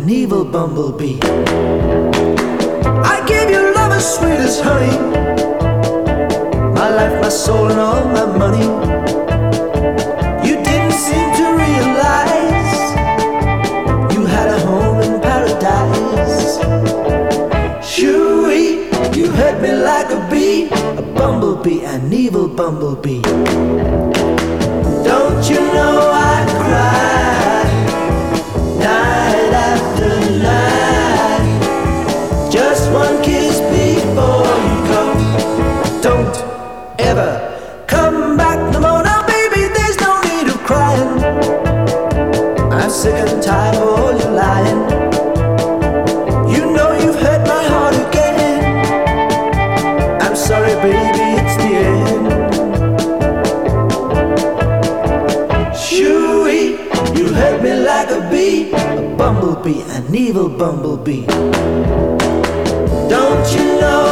an evil bumblebee. I gave you love as sweet as honey, my life, my soul, and all my money. You didn't seem to realize you had a home in paradise. Shoo-wee, you hurt me like a bee, a bumblebee, an evil bumblebee. Don't you know I cry sick and tired of oh, all your lying. You know you've hurt my heart again. I'm sorry, baby, it's the end. Shoo-wee, you hurt me like a bee, a bumblebee, an evil bumblebee. Don't you know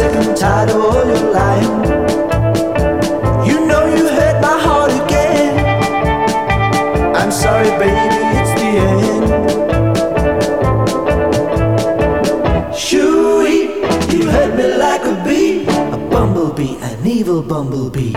sick and tired of all your lying. You know you hurt my heart again. I'm sorry, baby, it's the end. Shoo-wee, you hurt me like a bee, a bumblebee, an evil bumblebee.